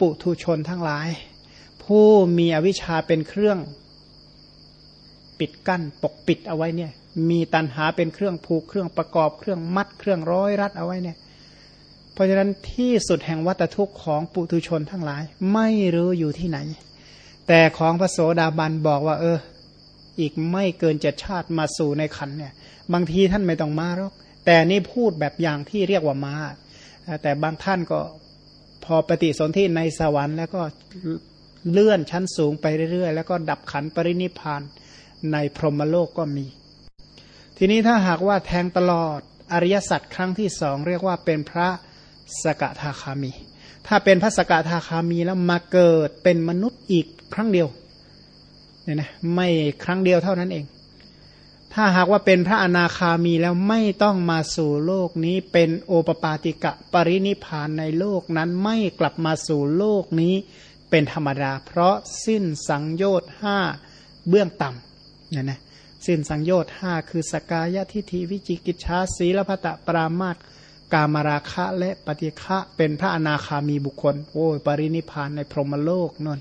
ปุถุชนทั้งหลาย ผู้มีอวิชชาเป็นเครื่อง ปิดกั้นปกปิดเอาไว้เนี่ย มีตันหาเป็นเครื่องผูกเครื่องประกอบเครื่องมัดเครื่องร้อยรัดเอาไว้เนี่ย เพราะฉะนั้นที่สุดแห่งวัตทุกข์ของปุถุชนทั้งหลาย ไม่รู้อยู่ที่ไหน แต่ของพระโสดาบันบอกว่า เออ อีกไม่เกินเจ็ดชาติมาสู่ในขันเนี่ย บางทีท่านไม่ต้องมาหรอกแต่นี่พูดแบบอย่างที่เรียกว่ามาแต่บางท่านก็ อปฏิสนธิในสวรรค์แล้วก็เลื่อนชั้นสูงไปเรื่อยๆ แล้วก็ดับขันปรินิพานในพรหมโลกก็มี ทีนี้ถ้าหากว่าแทงตลอดอริยสัจครั้งที่สองเรียกว่าเป็นพระสกทาคามี ถ้าเป็นพระสกทาคามีแล้วมาเกิดเป็นมนุษย์อีกครั้งเดียวเนี่ยนะไม่ครั้งเดียวเท่านั้นเอง ถ้าหากว่าเป็นพระอนาคามีแล้วไม่ต้องมาสู่โลกนี้เป็นโอปปาติกะปรินิพานในโลกนั้นไม่กลับมาสู่โลกนี้เป็นธรรมดา เพราะสิ้นสังโยชน์ห้าเบื้องต่ำเนี่ยนะสิ้นสังโยชน์ห้าคือสกายทิฏฐิวิจิกิจชาสีลพัตะปรามาตกามราคะและปฏิฆะเป็นพระอนาคามีบุคคล โอ้ยปรินิพานในพรหมโลกนน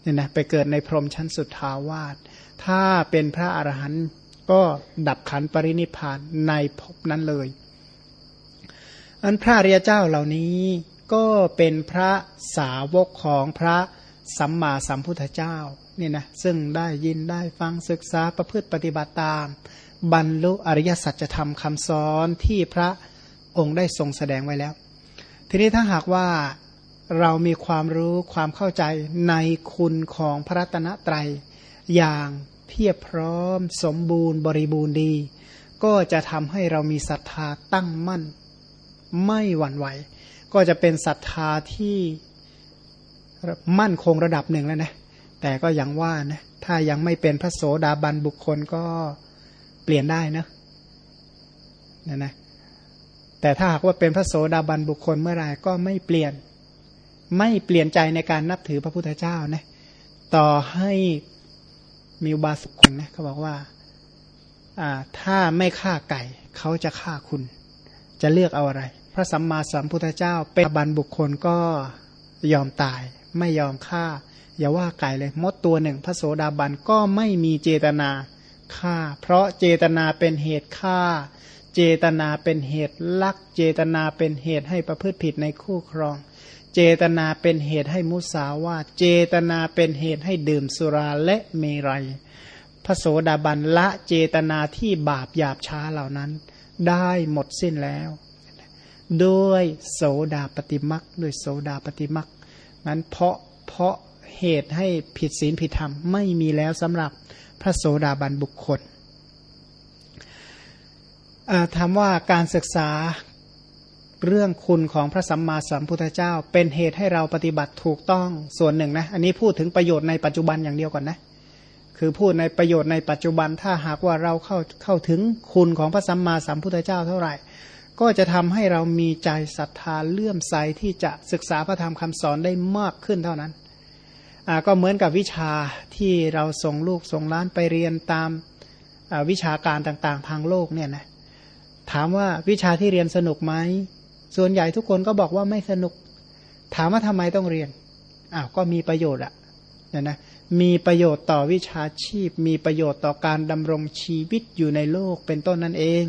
เนี่ยนะไปเกิดในพรหมชั้นสุดทาวาสถ้าเป็นพระอรหันต์ ก็ดับขันปรินิพานในภพนั้นเลย อันพระเรียเจ้าเหล่านี้ก็เป็นพระสาวกของพระสัมมาสัมพุทธเจ้านี่นะซึ่งได้ยินได้ฟังศึกษาประพฤติปฏิบัติตาม บรรลุอริยสัจธรรมคำสอนที่พระองค์ได้ทรงแสดงไว้แล้ว ทีนี้ถ้าหากว่าเรามีความรู้ความเข้าใจในคุณของพระรัตนตรัยอย่าง เพียบพร้อม สมบูรณ์บริบูรณ์ดี ก็จะทำให้เรามีศรัทธาตั้งมั่น ไม่หวั่นไหว ก็จะเป็นศรัทธาที่มั่นคงระดับหนึ่งแล้วนะ แต่ก็ยังว่านะถ้ายังไม่เป็นพระโสดาบันบุคคลก็เปลี่ยนได้นะนะนะแต่ถ้าหากว่าเป็นพระโสดาบันบุคคลเมื่อไรก็ไม่เปลี่ยน ไม่เปลี่ยนใจในการนับถือพระพุทธเจ้านะต่อให้ มีบาสุคนนะเขาบอกว่าอ่าถ้าไม่ฆ่าไก่ เขาจะฆ่าคุณ จะเลือกเอาอะไร พระสัมมาสัมพุทธเจ้า เป็นบันบุคคลก็ยอมตาย ไม่ยอมฆ่า อย่าว่าไก่เลยมดตัวหนึ่ง พระโสดาบันก็ไม่มีเจตนาฆ่า เพราะเจตนาเป็นเหตุฆ่า เจตนาเป็นเหตุลัก เจตนาเป็นเหตุให้ประพฤติผิดในคู่ครอง เจตนาเป็นเหตุให้มุสาวาเจตนาเป็นเหตุให้ดื่มสุราและเมรัย พระโสดาบันละเจตนาที่บาปหยาบช้าเหล่านั้น ได้หมดสิ้นแล้ว ด้วยโสดาปฏิมักด้วยโสดาปฏิมักนั้นเพราะเพราะเหตุให้ผิดศีลผิดธรรมไม่มีแล้วสำหรับพระโสดาบันบุคคลถามว่าการศึกษา เรื่องคุณของพระสัมมาสัมพุทธเจ้า เป็นเหตุให้เราปฏิบัติถูกต้องส่วนหนึ่งนะ อันนี้พูดถึงประโยชน์ในปัจจุบันอย่างเดียวก่อนนะ คือพูดในประโยชน์ในปัจจุบันถ้าหากว่าเราเข้าเข้าถึงคุณของพระสัมมาสัมพุทธเจ้าเท่าไหร่ ก็จะทำให้เรามีใจศรัทธาเลื่อมใสที่จะศึกษาพระธรรมคำสอนได้มากขึ้นเท่านั้นก็เหมือนกับวิชาที่เราส่งลูกส่งล้านไปเรียนตามวิชาการต่างๆ ทางโลกเนี่ยนะถามว่าวิชาที่เรียนสนุกไหม ส่วนใหญ่ทุกคนก็บอกว่าไม่สนุก ถามว่าทำไมต้องเรียนอ้าวก็มีประโยชน์อะเนี่ยนะมีประโยชน์ต่อวิชาชีพ มีประโยชน์ต่อการดำรงชีวิตอยู่ในโลกเป็นต้นนั่นเอง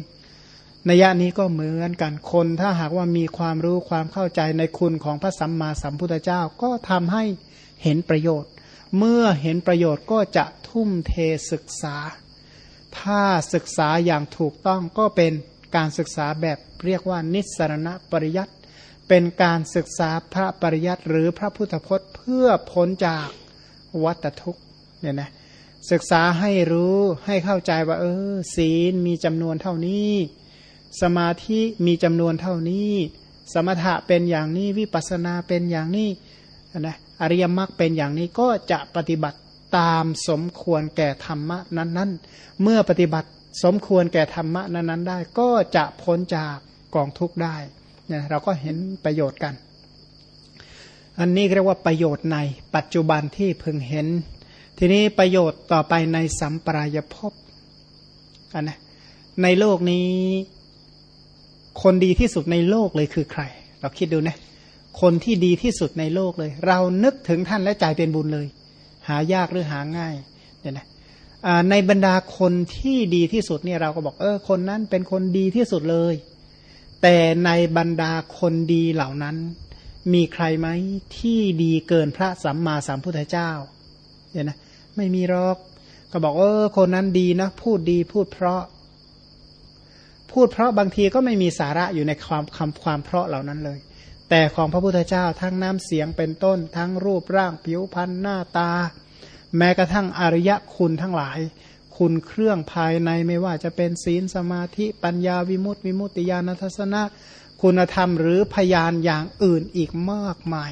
ในยะนี้ก็เหมือนกันคนถ้าหากว่ามีความรู้ความเข้าใจในคุณของพระสัมมาสัมพุทธเจ้าก็ทำให้เห็นประโยชน์ เมื่อเห็นประโยชน์ก็จะทุ่มเทศึกษา ถ้าศึกษาอย่างถูกต้องก็เป็น การศึกษาแบบเรียกว่านิสรณปริยัติเป็นการศึกษาพระปริยัติหรือพระพุทธพจน์เพื่อพ้นจากวัตทุกข์เนี่ยนะศึกษาให้รู้ให้เข้าใจว่า เออ ศีลมีจำนวนเท่านี้ สมาธิมีจำนวนเท่านี้ สมถะเป็นอย่างนี้วิปัสสนาเป็นอย่างนี้นะอริยมรรคเป็นอย่างนี้ก็จะปฏิบัติตามสมควรแก่ธรรมะนั้น ๆ เมื่อปฏิบัติ สมควรแก่ธรรมะนั้นๆได้ ก็จะพ้นจากกองทุกข์ได้เนี่ยเราก็เห็นประโยชน์กัน อันนี้เรียกว่าประโยชน์ในปัจจุบันที่พึงเห็น ทีนี้ประโยชน์ต่อไปในสัมปรายภพอันนะในโลกนี้ คนดีที่สุดในโลกเลยคือใคร เราคิดดูนะคนที่ดีที่สุดในโลกเลย เรานึกถึงท่านและใจเป็นบุญเลย หายากหรือหาง่ายเนี่ยนะ ในบรรดาคนที่ดีที่สุดเนี่ยเราก็บอกเออคนนั้นเป็นคนดีที่สุดเลย แต่ในบรรดาคนดีเหล่านั้น มีใครไหมที่ดีเกินพระสัมมาสัมพุทธเจ้าเนี่ยนะไม่มีหรอกก็บอกเออคนนั้นดีนะ พูดดีพูดเพราะ พูดเพราะบางทีก็ไม่มีสาระอยู่ในความคำความเพราะเหล่านั้นเลย แต่ของพระพุทธเจ้าทั้งน้ำเสียงเป็นต้น ทั้งรูปร่างผิวพรรณหน้าตา แม้กระทั่งอริยคุณทั้งหลาย คุณเครื่องภายในไม่ว่าจะเป็นศีลสมาธิปัญญาวิมุตติวิมุตติญาณทัศนะ คุณธรรมหรือพยานอย่างอื่นอีกมากมาย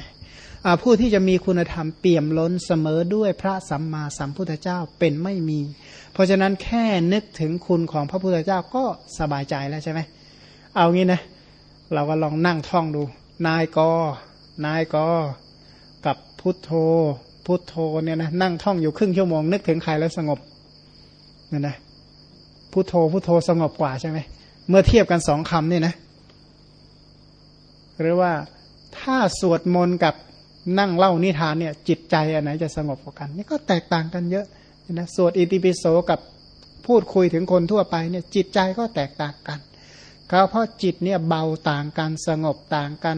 ผู้ที่จะมีคุณธรรมเปี่ยมล้นเสมอด้วยพระสัมมาสัมพุทธเจ้าเป็นไม่มี เพราะฉะนั้นแค่นึกถึงคุณของพระพุทธเจ้าก็สบายใจแล้วใช่ไหมเอางี้นะ เราก็ลองนั่งท่องดู นายก นายก กับพุทโธ พุทโธเนี่ยนะนั่งท่องอยู่ครึ่งชั่วโมงนึกถึงใครแล้วสงบเนี่ยนะพุทโธพุทโธสงบกว่าใช่ไหมเมื่อเทียบกันสองคำนี่นะ หรือว่าถ้าสวดมนต์กับนั่งเล่านิทานเนี่ย จิตใจอันไหนจะสงบกว่ากัน นี่ก็แตกต่างกันเยอะนะสวดอิติปิโสกับพูดคุยถึงคนทั่วไปเนี่ย จิตใจก็แตกต่างกันก็เพราะจิตเนี่ยเบาต่างกันสงบต่างกัน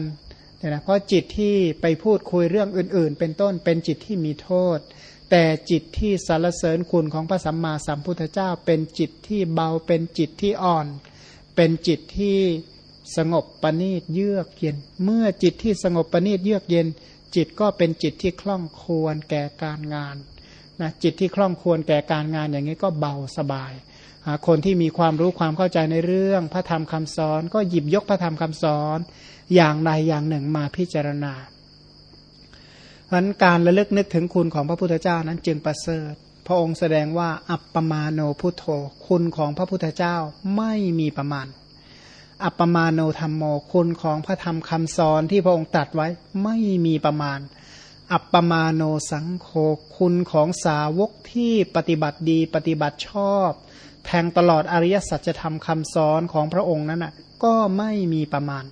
เนี่ยนะเพราะจิตที่ไปพูดคุยเรื่องอื่น ๆ เป็นต้นเป็นจิตที่มีโทษ แต่จิตที่สารเสริญคุณของพระสัมมาสัมพุทธเจ้า เป็นจิตที่เบาเป็นจิตที่อ่อน เป็นจิตที่สงบประณีตเยือกเย็น เมื่อจิตที่สงบประณีตเยือกเย็น จิตก็เป็นจิตที่คล่องควรแก่การงานนะจิตที่คล่องควรแก่การงานอย่างนี้ก็เบาสบาย คนที่มีความรู้ความเข้าใจในเรื่องพระธรรมคำสอน ก็หยิบยกพระธรรมคำสอนอย่างใดอย่างหนึ่งมาพิจารณาเพราะการระลึกนึกถึงคุณของพระพุทธเจ้านั้นจึงประเสริฐ พระองค์แสดงว่าอัปปมาโนพุทโธ คุณของพระพุทธเจ้าไม่มีประมาณ อัปปมาโนธรรมโม คุณของพระธรรมคำสอนที่พระองค์ตรัสไว้ไม่มีประมาณ อัปปมาโนสังโฆ คุณของสาวกที่ปฏิบัติดีปฏิบัติชอบ แทงตลอดอริยสัจธรรมคำสอนของพระองค์นั้นน่ะก็ไม่มีประมาณ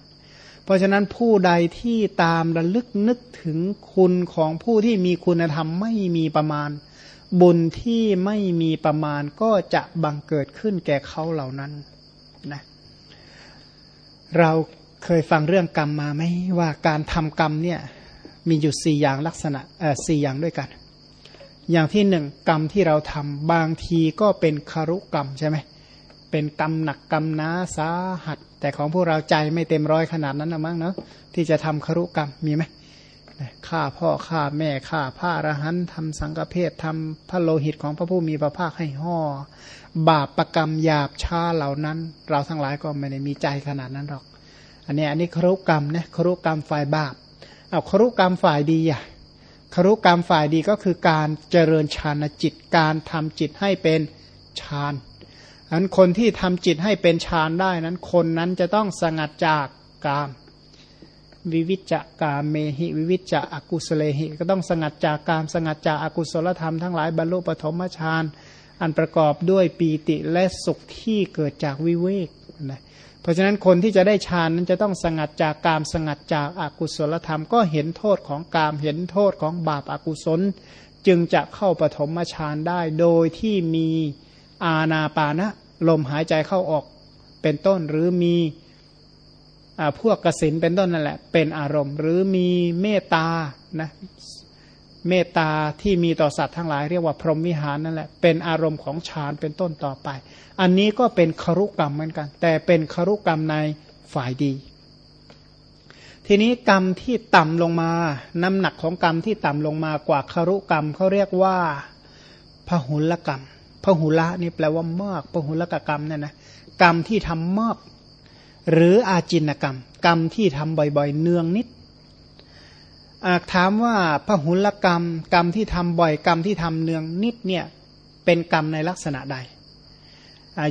เพราะฉะนั้นผู้ใดที่ตามระลึกนึกถึงคุณของผู้ที่มีคุณธรรมไม่มีประมาณ บุญที่ไม่มีประมาณก็จะบังเกิดขึ้นแก่เขาเหล่านั้นนะเราเคยฟังเรื่องกรรมมาไหมว่าการทำกรรมเนี่ยมีอยู่สี่อย่างลักษณะเออสี่อย่างด้วยกัน อย่างที่หนึ่งกรรมที่เราทำบางทีก็เป็นคารุกรรมใช่ไหมเป็นกรรมหนักกรรมนาสาหัส แต่ของพวกเราใจไม่เต็มร้อยขนาดนั้นนะมั้งเนาะที่จะทำคารุกรรมมีไหมฆ่าพ่อฆ่าแม่ฆ่าพระอรหันต์ทำสังฆเพศทำพระโลหิตของพระผู้มีพระภาคให้ห่อบาปประกรรมหยาบช้าเหล่านั้น เราทั้งหลายก็ไม่ได้มีใจขนาดนั้นหรอก อันนี้อันนี้ครุกรรมนะครุกรรมฝ่ายบาปเอาครุกรรมฝ่ายดีอะ ครุกรรมฝ่ายดีก็คือการเจริญฌานจิตการทำจิตให้เป็นฌานอันคนที่ทำจิตให้เป็นฌานได้นั้นคนนั้นจะต้องสงัดจากกามวิวิจกามเมหิวิวิจอกุสเลหิ ก็ต้องสงัดจากกามสงัดจากอากุศลธรรมทั้งหลายบรรลุปฐมฌานอันประกอบด้วยปีติและสุขที่เกิดจากวิเวกนะ เพราะฉะนั้นคนที่จะได้ฌานนั้นจะต้องสงัดจากกามสงัดจากอากุศลธรรม ก็เห็นโทษของกามเห็นโทษของบาปอากุศล จึงจะเข้าปฐมฌานได้โดยที่มีอาณาปานะลมหายใจเข้าออกเป็นต้นหรือมีพวกกสินเป็นต้นนั่นแหละ เป็นอารมณ์ หรือมีเมตตานะ เมตตาที่มีต่อสัตว์ทั้งหลายเรียกว่าพรหมวิหารนั่นแหละเป็นอารมณ์ของฌานเป็นต้นต่อไป อันนี้ก็เป็นครุกรรมเหมือนกัน แต่เป็นครุกรรมในฝ่ายดี ทีนี้กรรมที่ต่ำลงมา น้ำหนักของกรรมที่ต่ำลงมากว่าครุกรรมเขาเรียกว่าพหุลกรรมพหุละนี่แปลว่ามากพหุลกกรรมเนี่ยนะกรรมที่ทำมาก หรืออาจินกรรม กรรมที่ทำบ่อยๆ เนืองนิด อาถามว่าพหุลกรรม กรรมที่ทำบ่อยกรรมที่ทำเนืองนิดเนี่ยเป็นกรรมในลักษณะใด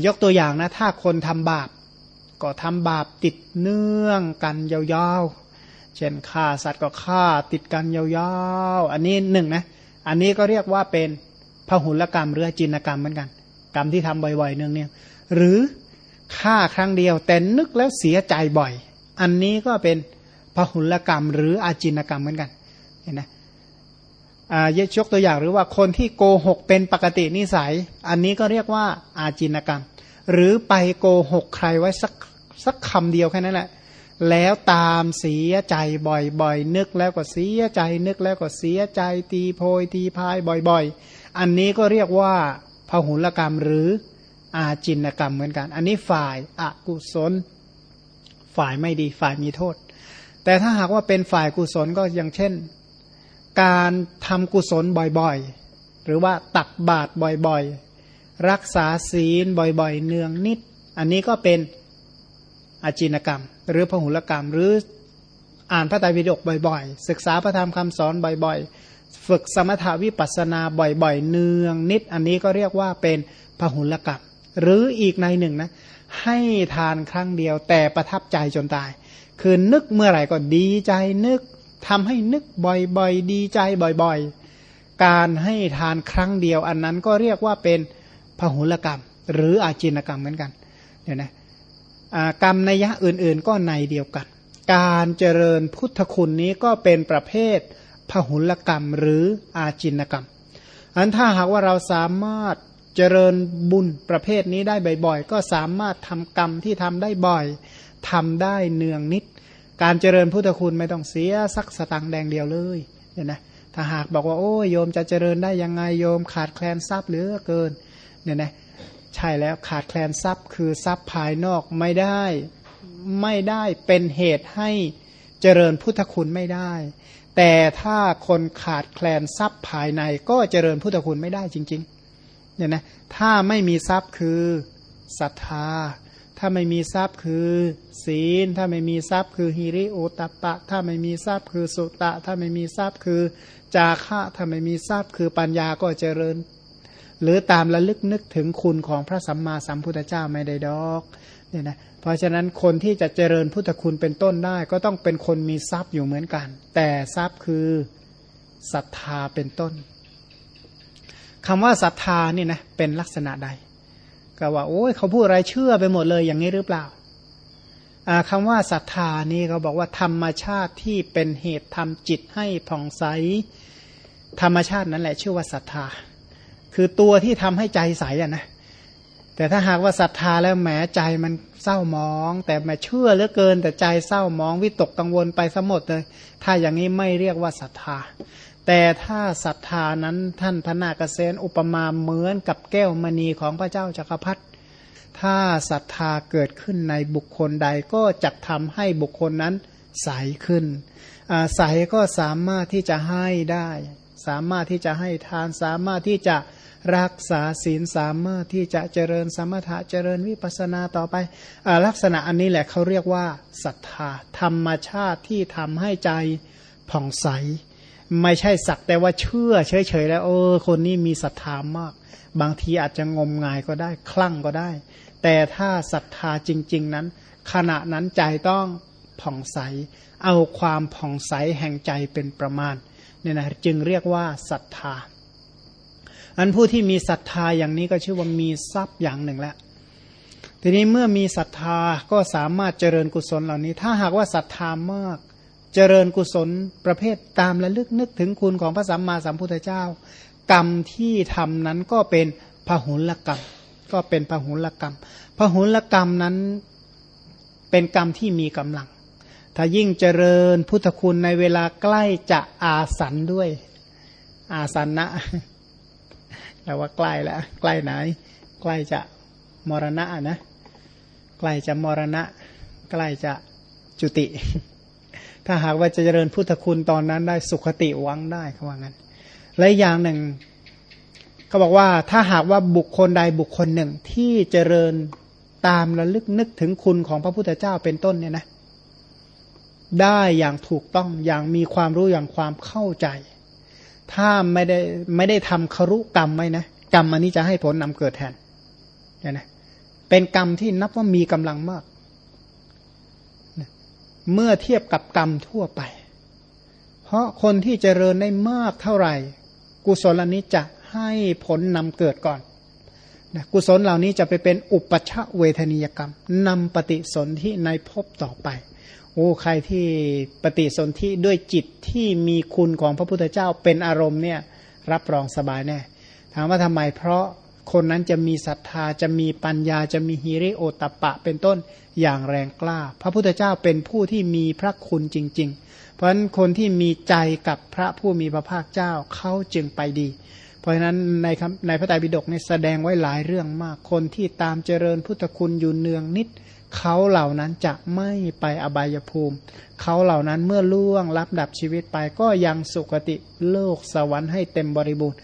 ยกตัวอย่างนะ ถ้าคนทำบาป ก็ทำบาปติดเนื่องกันยาวๆ เช่นฆ่าสัตว์ก็ฆ่าติดกันยาวๆ อันนี้หนึ่งนะ อันนี้ก็เรียกว่าเป็นพหุลกรรมหรือจินกรรมเหมือนกัน กรรมที่ทำบ่อยๆเนืองเนี่ยหรือฆ่าครั้งเดียวแต่นึกแล้วเสียใจบ่อย อันนี้ก็เป็น พหุลกรรม หรืออาจินกรรมเหมือนกันเห็นไหมอ่ายกตัวอย่างหรือว่าคนที่โกหกเป็นปกตินิสัย อันนี้ก็เรียกว่าอาจินกรรม หรือไปโกหกใครไว้สักสักคำเดียวแค่นั้นแหละแล้วตามเสียใจบ่อยๆ นึกแล้วก็เสียใจ นึกแล้วก็เสียใจ ตีโพยตีพายบ่อยๆ อันนี้ก็เรียกว่าพหุลกรรมหรืออาจินกรรมเหมือนกัน อันนี้ฝ่ายอากุศล ฝ่ายไม่ดีฝ่ายมีโทษ แต่ถ้าหากว่าเป็นฝ่ายกุศลก็อย่างเช่น การทำกุศลบ่อยๆ หรือว่าตักบาตรบ่อยๆ รักษาศีลบ่อยๆ เนืองนิด อันนี้ก็เป็นอาจินกรรม หรือพหุลกรรมหรืออ่านพระไตรปิฎกบ่อยๆ ศึกษาพระธรรมคำสอนบ่อยๆ ฝึกสมถาวิปัสนาบ่อยๆ เนืองนิด อันนี้ก็เรียกว่าเป็นพหุลกรรม หรืออีกในหนึ่งนะ ให้ทานครั้งเดียวแต่ประทับใจจนตาย คือนึกเมื่อไหร่ก็ดีใจนึกทำให้นึกบ่อยๆ ดีใจบ่อยๆ การให้ทานครั้งเดียวอันนั้นก็เรียกว่าเป็นพหุลกรรม หรืออาจินกรรมเหมือนกันเดี๋ยวนะกรรมนัยยะอื่นๆ ก็ในเดียวกัน การเจริญพุทธคุณนี้ก็เป็นประเภทพหุลกรรมหรืออาจินกรรมอันถ้าหากว่าเราสามารถเจริญบุญประเภทนี้ได้บ่อยๆ ก็สามารถทำกรรมที่ทำได้บ่อย ทำได้เนืองนิด การเจริญพุทธคุณไม่ต้องเสียสักสตังแดงเดียวเลยเห็นไหมถ้าหากบอกว่าโอ้ยโยมจะเจริญได้ยังไงโยมขาดแคลนทรัพย์เหลือเกินเนี่ยนะใช่แล้วขาดแคลนทรัพย์คือทรัพย์ภายนอกไม่ได้ไม่ได้เป็นเหตุให้เจริญพุทธคุณไม่ได้ แต่ถ้าคนขาดแคลนทรัพย์ภายในก็เจริญพุทธคุณไม่ได้จริงๆเนี่ยนะถ้าไม่มีทรัพย์คือศรัทธา ถ้าไม่มีทรัพย์คือศีล ถ้าไม่มีทรัพย์คือฮิริโอตปะ ถ้าไม่มีทรัพย์คือสุตะ ถ้าไม่มีทรัพย์คือจาคะถ้าไม่มีทรัพย์คือปัญญาก็เจริญ หรือตามระลึกนึกถึงคุณของพระสัมมาสัมพุทธเจ้าไม่ได้ดอกเนี่ยนะเพราะฉะนั้นคนที่จะเจริญพุทธคุณเป็นต้นได้ ก็ต้องเป็นคนมีทรัพย์อยู่เหมือนกัน แต่ทรัพย์คือศรัทธาเป็นต้นคำว่าศรัทธานี่นะเป็นลักษณะใด ก็ว่าโอ้ยเขาพูดอะไรเชื่อไปหมดเลยอย่างนี้หรือเปล่าคำว่าศรัทธานี่เขาบอกว่าธรรมชาติที่เป็นเหตุทำจิตให้ผ่องใส ธรรมชาตินั้นแหละชื่อว่าศรัทธา คือตัวที่ทำให้ใจใสอะนะแต่ถ้าหากว่าศรัทธาแล้วแหมใจมันเศร้ามอง แต่แหมเชื่อเหลือเกิน แต่ใจเศร้ามองวิตกกังวลไปสมดเลย ถ้าอย่างนี้ไม่เรียกว่าศรัทธา แต่ถ้าศรัทธานั้นท่านพนาคเษนอุปมาเหมือนกับแก้วมณีของพระเจ้าจักรพรรดิถ้าศรัทธาเกิดขึ้นในบุคคลใดก็จะทำให้บุคคลนั้นใสขึ้นใสก็สามารถที่จะให้ได้ สามารถที่จะให้ทานสามารถที่จะรักษาศีลสามารถที่จะเจริญสมถะเจริญวิปัสนาต่อไปอลักษณะอันนี้แหละเขาเรียกว่าศรัทธาธรรมชาติที่ทำให้ใจผ่องใส ไม่ใช่สักแต่ว่าเชื่อเฉยๆแล้วเออ คนนี้มีศรัทธามาก บางทีอาจจะงมงายก็ได้ คลั่งก็ได้ แต่ถ้าศรัทธาจริง ๆ นั้น ขณะนั้นใจต้องผ่องใส เอาความผ่องใสแห่งใจเป็นประมาณเนี่ยนะจึงเรียกว่าศรัทธา อันผู้ที่มีศรัทธาอย่างนี้ก็ชื่อว่ามีทรัพย์อย่างหนึ่งแล้วทีนี้เมื่อมีศรัทธาก็สามารถเจริญกุศลเหล่านี้ ถ้าหากว่าศรัทธามาก เจริญกุศลประเภทตามระลึกนึกถึงคุณของพระสัมมาสัมพุทธเจ้า กรรมที่ทำนั้นก็เป็นพหุลกรรม ก็เป็นพหุลกรรมพหุลกรรมนั้นเป็นกรรมที่มีกำลัง ถ้ายิ่งเจริญพุทธคุณในเวลาใกล้จะอาสันด้วย อาสันนะแปลว่าใกล้แล้วใกล้ไหน ใกล้จะมรณะนะ ใกล้จะมรณะ ใกล้จะจุติ ถ้าหากว่าจะเจริญพุทธคุณตอนนั้นได้สุขติหวังได้เขาว่างั้น และอย่างหนึ่งเขาบอกว่าถ้าหากว่าบุคคลใดบุคคลหนึ่งที่เจริญตามระลึกนึกถึงคุณของพระพุทธเจ้าเป็นต้นเนี่ยนะ ได้อย่างถูกต้องอย่างมีความรู้อย่างความเข้าใจ ถ้าไม่ได้ไม่ได้ทำครุกรรมไว้นะกรรมอันนี้จะให้ผลนำเกิดแทนเห็นไหมเป็นกรรมที่นับว่ามีกำลังมาก เมื่อเทียบกับกรรมทั่วไป เพราะคนที่เจริญได้มากเท่าไหร่ กุศลนี้จะให้ผลนำเกิดก่อนนะกุศลเหล่านี้จะไปเป็นอุปชะเวทนียกรรมนำปฏิสนธิในภพต่อไป โอ้ใครที่ปฏิสนธิด้วยจิตที่มีคุณของพระพุทธเจ้าเป็นอารมณ์เนี่ยรับรองสบายแน่ถามว่าทำไมเพราะ คนนั้นจะมีศรัทธาจะมีปัญญาจะมีฮิริโอตปะ เป็นต้นอย่างแรงกล้า พระพุทธเจ้าเป็นผู้ที่มีพระคุณจริง ๆ เพราะฉะนั้นคนที่มีใจกับพระผู้มีพระภาคเจ้าเขาจึงไปดี เพราะฉะนั้นในในพระไตรปิฎกเนี่ยแสดงไว้หลายเรื่องมาก คนที่ตามเจริญพุทธคุณอยู่เนืองนิดเขาเหล่านั้นจะไม่ไปอบายภูมิ เขาเหล่านั้นเมื่อล่วงรับดับชีวิตไปก็ยังสุคติโลกสวรรค์ให้เต็มบริบูรณ์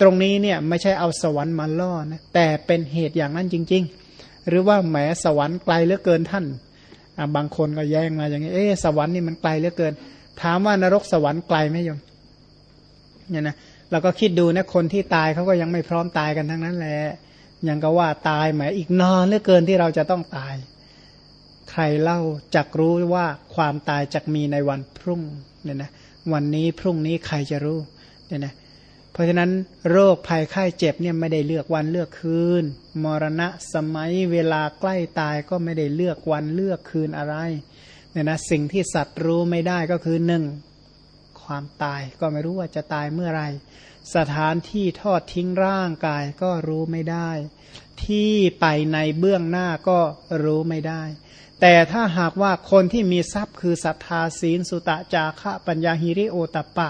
ตรงนี้เนี่ยไม่ใช่เอาสวรรค์มาล่อนะแต่เป็นเหตุอย่างนั้นจริง ๆ หรือว่าแหมสวรรค์ไกลเหลือเกินท่านบางคนก็แย้งมาอย่างนี้เอ๊สวรรค์นี่มันไกลเหลือเกิน ถามว่านรกสวรรค์ไกลไหมโยมเนี่ยนะเราก็คิดดูนะคนที่ตายเขาก็ยังไม่พร้อมตายกันทั้งนั้นแหละยังก็ว่าตายแหมอีกนานเหลือเกินที่เราจะต้องตาย ใครเล่าจักรู้ว่าความตายจะมีในวันพรุ่งเนี่ยนะวันนี้พรุ่งนี้ใครจะรู้เนี่ยนะ เพราะฉะนั้นโรคภัยไข้เจ็บเนี่ยไม่ได้เลือกวันเลือกคืน มรณะสมัยเวลาใกล้ตายก็ไม่ได้เลือกวันเลือกคืนอะไรเนี่ยนะสิ่งที่สัตว์รู้ไม่ได้ก็คือหนึ่งความตายก็ไม่รู้ว่าจะตายเมื่อไรสถานที่ทอดทิ้งร่างกายก็รู้ไม่ได้ ที่ไปในเบื้องหน้าก็รู้ไม่ได้ แต่ถ้าหากว่าคนที่มีทรัพย์คือศรัทธาศีลสุตะจาระปัญญาหิริโอตปะ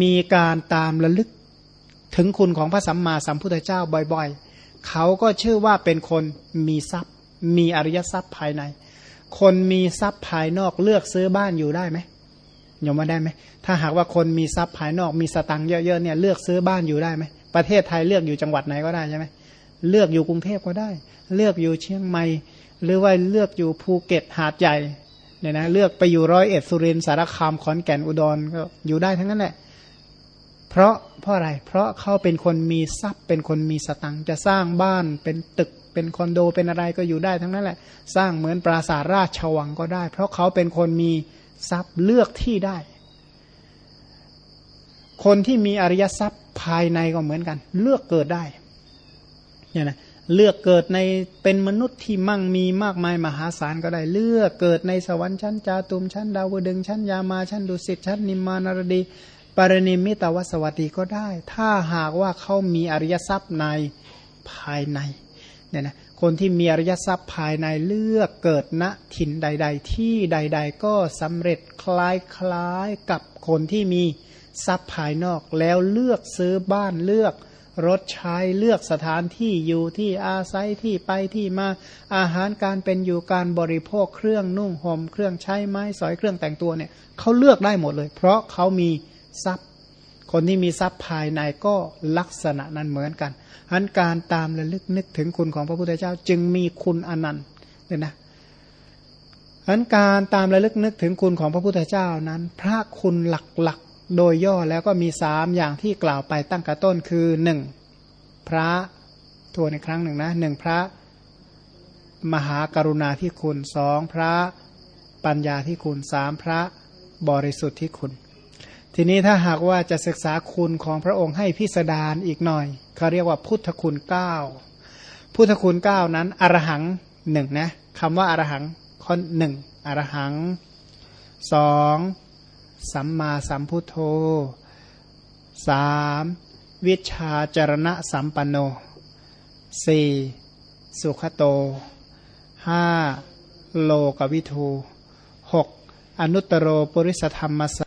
มีการตามระลึก ถึงคุณของพระสัมมาสัมพุทธเจ้าบ่อยๆ เขาก็ชื่อว่าเป็นคนมีทรัพย์ มีอริยทรัพย์ภายใน คนมีทรัพย์ภายนอกเลือกซื้อบ้านอยู่ได้ไหมยอมมาได้ไหมถ้าหากว่าคนมีทรัพย์ภายนอกมีสตังค์เยอะๆเนี่ยเลือกซื้อบ้านอยู่ได้ไหมประเทศไทยเลือกอยู่จังหวัดไหนก็ได้ใช่ไหมเลือกอยู่กรุงเทพก็ได้ เลือกอยู่เชียงใหม่หรือว่าเลือกอยู่ภูเก็ตหาดใหญ่เนี่ยนะเลือกไปอยู่ร้อยเอ็ดสุรินทร์สารคามขอนแก่นอุดรก็อยู่ได้ทั้งนั้นแหละ เพราะเพราะอะไร เพราะเขาเป็นคนมีทรัพย์ เป็นคนมีสตังจะสร้างบ้านเป็นตึกเป็นคอนโดเป็นอะไรก็อยู่ได้ทั้งนั้นแหละ สร้างเหมือนปราสาทราชวังก็ได้ เพราะเขาเป็นคนมีทรัพย์เลือกที่ได้ คนที่มีอริยทรัพย์ภายในก็เหมือนกัน เลือกเกิดได้เนี่ยนะเลือกเกิดในเป็นมนุษย์ที่มั่งมีมากมายมหาศาลก็ได้ เลือกเกิดในสวรรค์ชั้นจาตุมชั้นดาวดึงชั้นยามาชั้นดุสิตชั้นนิมมานารดี ปารณิมิตวสวัสดีก็ได้ ถ้าหากว่าเขามีอริยทรัพย์ในภายในเนี่ยนะคนที่มีอริยทรัพย์ภายในเลือกเกิดณถิ่นใด ๆ ที่ใด ๆ ก็สำเร็จคล้ายๆกับคนที่มีทรัพย์ภายนอกแล้วเลือกซื้อบ้านเลือกรถใช้เลือกสถานที่อยู่ที่อาศัยที่ไปที่มาอาหารการเป็นอยู่การบริโภคเครื่องนุ่งหม่มเครื่องใช้ไม้สอยเครื่องแต่งตัวเนี่ยเขาเลือกได้หมดเลย เพราะเขามี ทรัพย์ คนที่มีทรัพย์ภายในก็ลักษณะนั้นเหมือนกันอันการตามระลึกนึกถึงคุณของพระพุทธเจ้าจึงมีคุณอนันต์เนี่ยนะอันการตามระลึกนึกถึงคุณของพระพุทธเจ้านั้น พระคุณหลักๆโดยย่อแล้วก็มีสามอย่างที่กล่าวไปตั้งกระต้นคือหนึ่งพระทวนในครั้งหนึ่งนะหนึ่งพระมหากรุณาที่คุณสองพระปัญญาที่คุณสามพระบริสุทธิ์ที่คุณ ทีนี้ถ้าหากว่าจะศึกษาคุณของพระองค์ให้พิสดารอีกหน่อยเขาเรียกว่าพุทธคุณเก้าพุทธคุณเก้านั้นอรหังหนึ่งนะคำว่าอรหังข้อหนึ่งอรหังสองสัมมาสัมพุทโธสามวิชาจรณะสัมปันโนสี่สุขโตห้าโลกวิทูหกอนุตโรปริสธรรมส